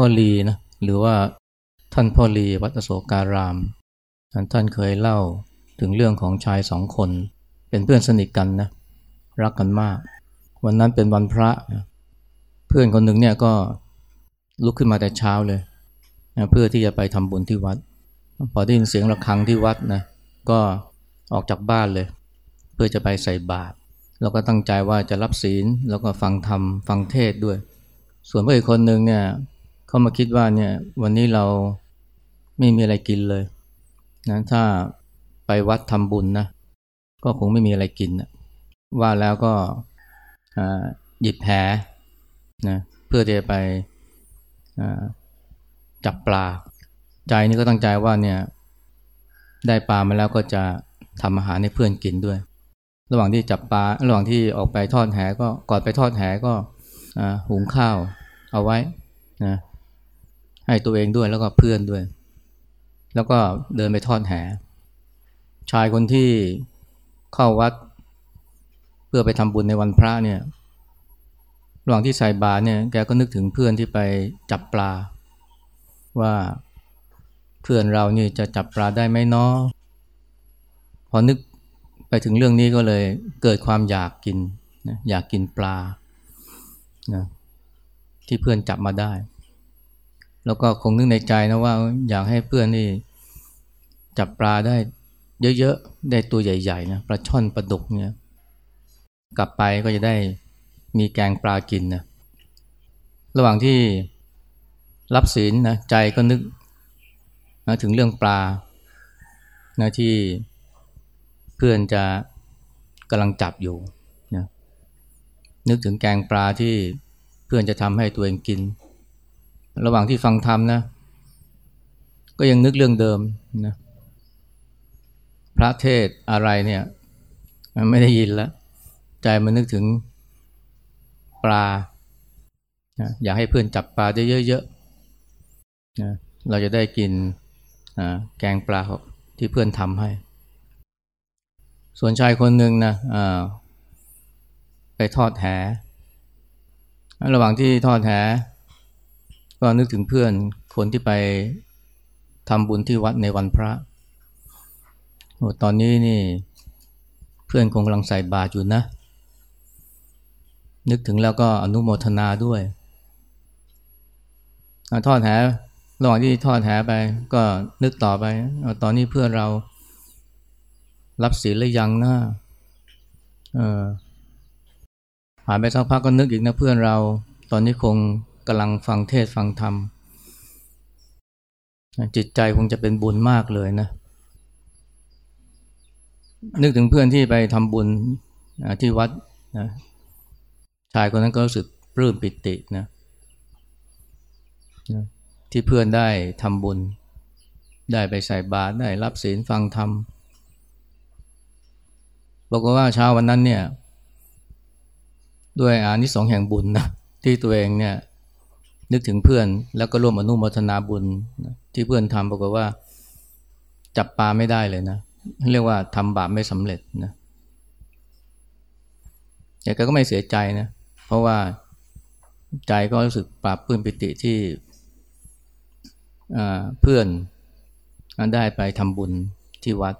พ่อลีนะหรือว่าท่านพ่อลีวัดอโศการามท่านเคยเล่าถึงเรื่องของชายสองคน เป็นเพื่อนสนิทกันนะรักกันมาก วันนั้นเป็นวันพระ เพื่อนคนหนึ่งเนี่ยก็ลุกขึ้นมาแต่เช้าเลยนะเพื่อที่จะไปทำบุญที่วัด พอได้ยินเสียงระฆังที่วัดนะก็ออกจากบ้านเลย เพื่อจะไปใส่บาตรแล้วก็ตั้งใจว่าจะรับศีลแล้วก็ฟังธรรมฟังเทศด้วย ส่วนเพื่อนคนหนึ่งเนี่ย เขามาคิดว่าเนี่ยวันนี้เราไม่มีอะไรกินเลยนะถ้าไปวัดทำบุญนะก็คงไม่มีอะไรกินนะว่าแล้วก็หยิบแผนะเพื่อจะไปจับปลา ใจนี่ก็ตั้งใจว่าเนี่ยได้ปลามาแล้วก็จะทำอาหารให้เพื่อนกินด้วย ระหว่างที่จับปลาระหว่างที่ออกไปทอดแหก็ก่อนไปทอดแหก็หุงข้าวเอาไว้นะ ให้ตัวเองด้วยแล้วก็เพื่อนด้วย แล้วก็เดินไปทอดแห ชายคนที่เข้าวัด เพื่อไปทำบุญในวันพระเนี่ยระหว่างที่ใส่บาตรเนี่ยแกก็นึกถึงเพื่อนที่ไปจับปลา ว่าเพื่อนเรานี่จะจับปลาได้ไหมเนาะพอนึกไปถึงเรื่องนี้ก็เลยเกิดความอยากกินนะอยากกินปลานะที่เพื่อนจับมาได้ แล้วก็คงนึกในใจนะว่าอยากให้เพื่อนนี่จับปลาได้เยอะๆ ได้ตัวใหญ่ๆนะปลาช่อนปลาดุกเนี่ยกลับไปก็จะได้มีแกงปลากินนะระหว่างที่รับศีลนะใจก็นึกนะถึงเรื่องปลานะที่เพื่อนจะกำลังจับอยู่นะนึกถึงแกงปลาที่เพื่อนจะทำให้ตัวเองกิน ระหว่างที่ฟังธรรมนะ ก็ยังนึกเรื่องเดิมนะพระเทศอะไรเนี่ยมันไม่ได้ยินแล้วใจมันนึกถึงปลานะอยากให้เพื่อนจับปลาได้เยอะๆนะเราจะได้กินแกงปลาที่เพื่อนทำให้ ส่วนชายคนหนึ่งนะไปทอดแหระหว่างที่ทอดแห ก็นึกถึงเพื่อนคนที่ไปทำบุญที่วัดในวันพระโอ้ตอนนี้นี่เพื่อนคงกำลังใส่บาตรอยู่นะ นึกถึงแล้วก็อนุโมทนาด้วยทอดแหระหว่างที่ทอดแหไป ก็นึกต่อไปตอนนี้เพื่อนเรารับศีลหรือยังนะเออผ่านไปสักพักก็นึกอีกนะเพื่อนเรา ตอนนี้คง กำลังฟังเทศฟังธรรม จิตใจคงจะเป็นบุญมากเลยนะ นึกถึงเพื่อนที่ไปทำบุญที่วัดนะชายคนนั้นก็รู้สึกปลื้มปิตินะที่เพื่อนได้ทำบุญ ได้ไปใส่บาตรได้รับศีลฟังธรรมบอกว่าเช้าวันนั้นเนี่ย ด้วยอานิสงส์แห่งบุญนะที่ตัวเองเนี่ย นึกถึงเพื่อนแล้วก็ร่วมอนุโมทนาบุญที่เพื่อนทำบอกว่า จับปลาไม่ได้เลยนะ เรียกว่าทำบาปไม่สำเร็จนะแต่ก็ไม่เสียใจนะ เพราะว่าใจก็รู้สึกปราบปื้มปิติที่เพื่อนได้ไปทำบุญที่วัด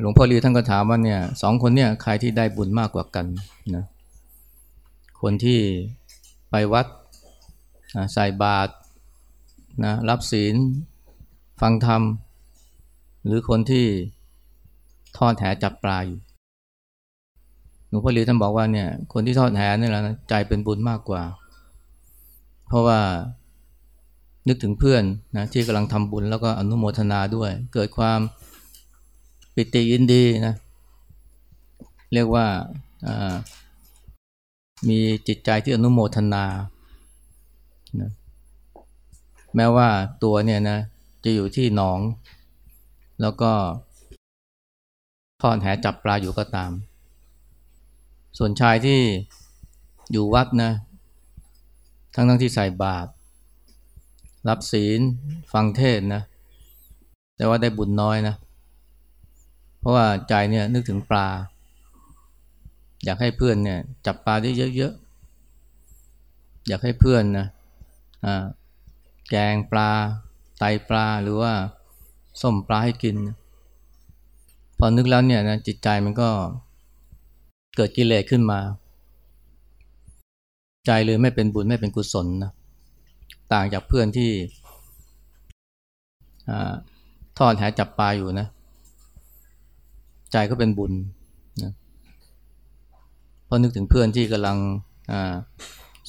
หลวงพ่อรีท่านก็ถามว่าเนี่ยสองคนเนี่ยใครที่ได้บุญมากกว่ากันนะคนที่ไปวัด ใส่บาตรนะรับศีล ฟังธรรม หรือคนที่ทอดแหจับปลาอยู่หลวงพ่อรีท่านบอกว่าเนี่ยคนที่ทอดแหนี่แหละนะใจเป็นบุญมากกว่า เพราะว่านึกถึงเพื่อนนะที่กำลังทำบุญแล้วก็อนุโมทนาด้วย เกิดความปิติยินดีนะเรียกว่ามีจิตใจที่อนุโมทนา แม้ว่าตัวเนี่ยนะจะอยู่ที่หนอง แล้วก็ทอดแหจับปลาอยู่ก็ตาม ส่วนชายที่อยู่วัดนะ ทั้งทั้งที่ใส่บาตรรับศีลฟังเทศนะ แต่ว่าได้บุญน้อยนะ เพราะว่าใจเนี่ยนึกถึงปลา อยากให้เพื่อนเนี่ย จับปลาได้เยอะๆ อยากให้เพื่อนนะอ่า แกงปลา ไตปลาหรือว่าส้มปลาให้กิน พอนึกแล้วเนี่ยนะจิตใจมันก็เกิดกิเลสขึ้นมา ใจเลยไม่เป็นบุญไม่เป็นกุศลนะต่างจากเพื่อนที่ทอดแหจับปลาอยู่นะ ใจก็เป็นบุญนะพราะนึกถึงเพื่อนที่กำลัง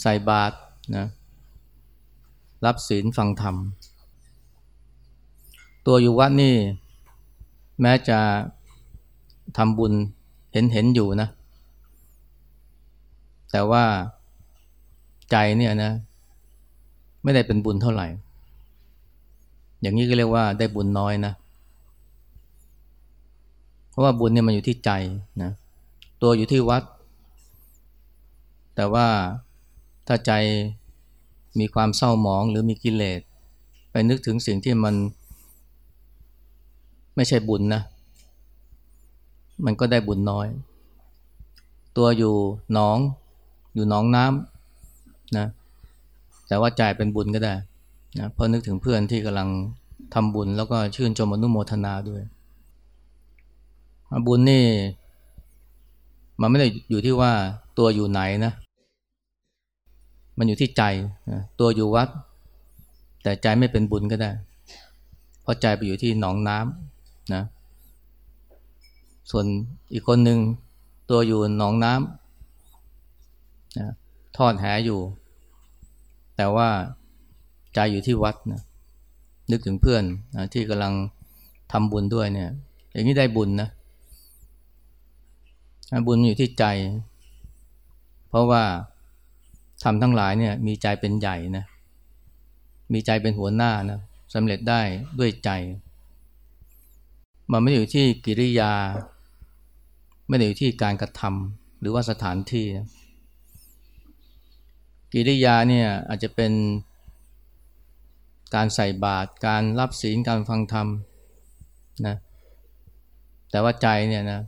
ใส่บาตรนะ รับศีลฟังธรรม ตัวอยู่วัดนี่ แม้จะทำบุญเห็นเห็นอยู่นะ แต่ว่าใจเนี่ยนะ ไม่ได้เป็นบุญเท่าไหร่ อย่างนี้ก็เรียกว่าได้บุญน้อยนะ เพราะว่าบุญเนี่ยมันอยู่ที่ใจนะ ตัวอยู่ที่วัด แต่ว่าถ้าใจ มีความเศร้าหมองหรือมีกิเลสไปนึกถึงสิ่งที่มัน ไม่ใช่บุญนะ มันก็ได้บุญน้อย ตัวอยู่หนอง อยู่หนองน้ำนะแต่ว่าใจเป็นบุญก็ได้นะเพราะนึกถึงเพื่อนที่กำลังทำบุญ แล้วก็ชื่นชมอนุโมทนาด้วย บุญนี่ มันไม่ได้อยู่ที่ว่าตัวอยู่ไหนนะ มันอยู่ที่ใจนะตัวอยู่วัด แต่ใจไม่เป็นบุญก็ได้ เพราะใจไปอยู่ที่หนองน้ำนะ ส่วนอีกคนหนึ่งตัวอยู่หนองน้ำนะทอดแหอยู่ แต่ว่าใจอยู่ที่วัดนะนึกถึงเพื่อนนะที่กำลังทำบุญด้วยเนี่ย อย่างนี้ได้บุญนะบุญอยู่ที่ใจ เพราะว่า ทำทั้งหลายเนี่ยมีใจเป็นใหญ่นะมีใจเป็นหัวหน้านะสำเร็จได้ด้วยใจ มันไม่ได้อยู่ที่กิริยา ไม่ได้อยู่ที่การกระทำหรือว่าสถานที่นะกิริยาเนี่ยอาจจะเป็นการใส่บาตรการรับศีลการฟังธรรมนะแต่ว่าใจเนี่ยนะ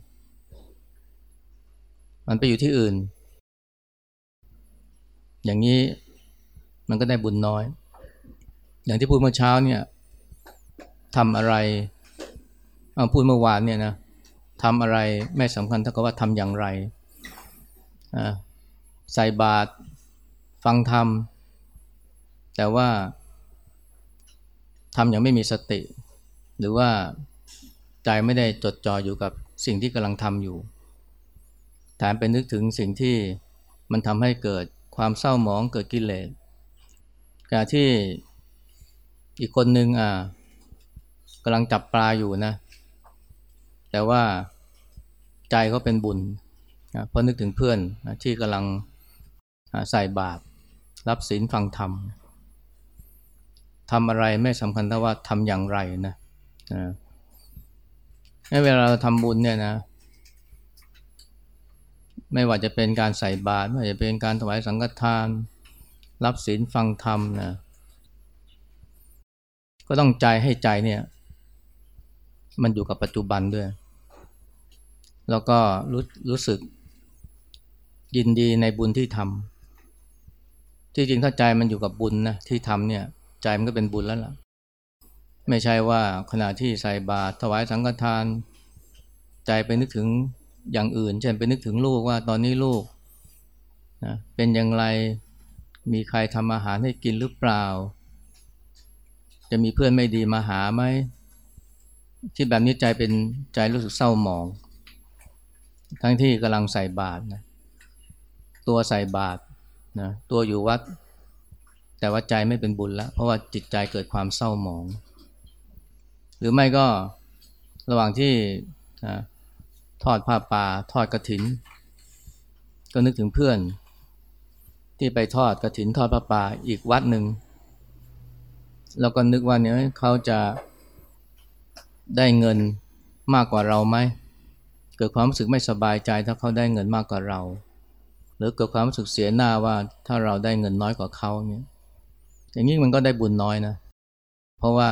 มันไปอยู่ที่อื่น อย่างนี้มันก็ได้บุญน้อย อย่างที่พูดเมื่อเช้าเนี่ยทำอะไรเอาพูดเมื่อวานเนี่ยนะทำอะไรไม่สำคัญเท่ากับว่าทำอย่างไรใส่บาตรฟังธรรม แต่ว่าทำอย่างไม่มีสติ หรือว่าใจไม่ได้จดจ่ออยู่กับสิ่งที่กำลังทำอยู่แถมเป็นนึกถึงสิ่งที่มันทำให้เกิด ความเศร้าหมองเกิดกิเลสการที่อีกคนหนึ่งอ่ากำลังจับปลาอยู่นะ แต่ว่าใจเขาเป็นบุญนะเพราะนึกถึงเพื่อนนะที่กำลังใส่บาตรรับศีลฟังธรรมทำอะไรไม่สำคัญเท่าว่าทำอย่างไรนะนะเวลาเราทำบุญเนี่ยนะ ไม่ว่าจะเป็นการใส่บาตรไม่ว่าจะเป็นการถวายสังฆทาน รับศีลฟังธรรมนะก็ต้องใจให้ใจเนี่ย มันอยู่กับปัจจุบันด้วย แล้วก็รู้รู้สึกยินดีในบุญที่ทำที่จริงถ้าใจมันอยู่กับบุญนะที่ทำเนี่ย ใจมันก็เป็นบุญแล้วล่ะ ไม่ใช่ว่าขณะที่ใส่บาตรถวายสังฆทาน ใจไปนึกถึง อย่างอื่น เช่นไปนึกถึงลูกว่าตอนนี้ลูกนะเป็นอย่างไรมีใครทำอาหารให้กินหรือเปล่า จะมีเพื่อนไม่ดีมาหาไหมที่แบบนี้ใจเป็นใจรู้สึกเศร้าหมอง ทั้งที่กำลังใส่บาตรนะตัวใส่บาตรนะตัวอยู่วัด แต่ว่าใจไม่เป็นบุญแล้ว เพราะว่าจิตใจเกิดความเศร้าหมอง หรือไม่ก็ระหว่างที่ ทอดผ้าป่าทอดกระถิน ก็นึกถึงเพื่อน ที่ไปทอดกระถินทอดผ้าป่าอีกวัดหนึ่งแล้วก็นึกว่าเนี่ยเขาจะได้เงินมากกว่าเราไหมเกิดความรู้สึกไม่สบายใจถ้าเขาได้เงินมากกว่าเรา หรือเกิดความรู้สึกเสียหน้าว่าถ้าเราได้เงินน้อยกว่าเขาเนี่ยอย่างนี้มันก็ได้บุญน้อยนะ เพราะว่า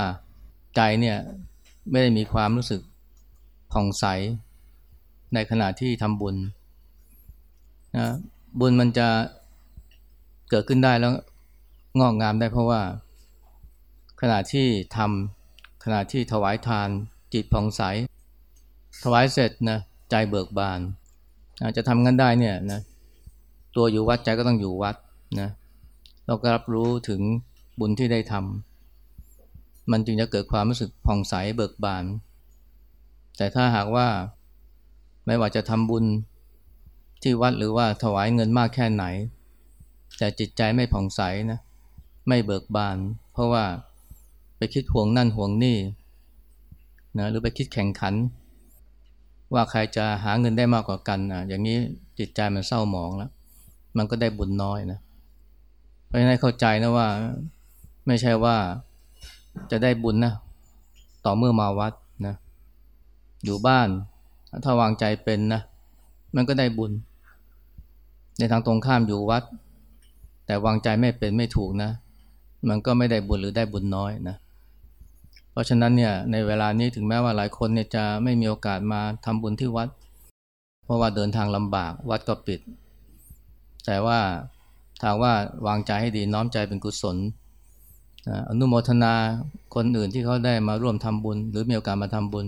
ใจเนี่ยไม่ได้มีความรู้สึกผ่องใส ในขณะที่ทำบุญนะบุญมันจะเกิดขึ้นได้แล้วงอกงามได้เพราะว่า ขณะที่ทำขณะที่ถวายทานจิตผ่องใส ถวายเสร็จนะใจเบิกบานอาจจะทำงั้นได้เนี่ยนะตัวอยู่วัดใจก็ต้องอยู่วัดนะเราก็รับรู้ถึงบุญที่ได้ทำมันจึงจะเกิดความรู้สึกผ่องใสเบิกบาน แต่ถ้าหากว่า ไม่ว่าจะทำบุญที่วัดหรือว่าถวายเงินมากแค่ไหน แต่จิตใจไม่ผ่องใสนะไม่เบิกบาน เพราะว่าไปคิดห่วงนั่นห่วงนี่นะหรือไปคิดแข่งขัน ว่าใครจะหาเงินได้มากกว่ากันอะอย่างนี้จิตใจมันเศร้าหมองแล้ว มันก็ได้บุญน้อยนะเพราะฉะนั้นเข้าใจนะว่าไม่ใช่ว่าจะได้บุญนะต่อเมื่อมาวัดนะอยู่บ้าน ถ้าวางใจเป็นนะ มันก็ได้บุญ ในทางตรงข้ามอยู่วัด แต่วางใจไม่เป็นไม่ถูกนะ มันก็ไม่ได้บุญหรือได้บุญน้อยนะ เพราะฉะนั้นเนี่ยในเวลานี้ถึงแม้ว่าหลายคนเนี่ยจะไม่มีโอกาสมาทำบุญที่วัด เพราะว่าเดินทางลำบากวัดก็ปิด แต่ว่าถามว่าวางใจให้ดีน้อมใจเป็นกุศลอนุโมทนาคนอื่นที่เขาได้มาร่วมทำบุญ หรือมีโอกาสมาทำบุญ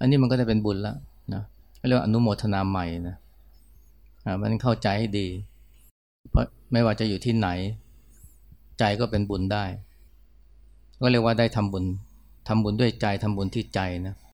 อันนี้มันก็จะเป็นบุญแล้วนะเรียกว่าอนุโมทนาใหม่นะมันเข้าใจให้ดี เพราะไม่ว่าจะอยู่ที่ไหน ใจก็เป็นบุญได้ ก็เรียกว่าได้ทำบุญทำบุญด้วยใจทำบุญที่ใจนะ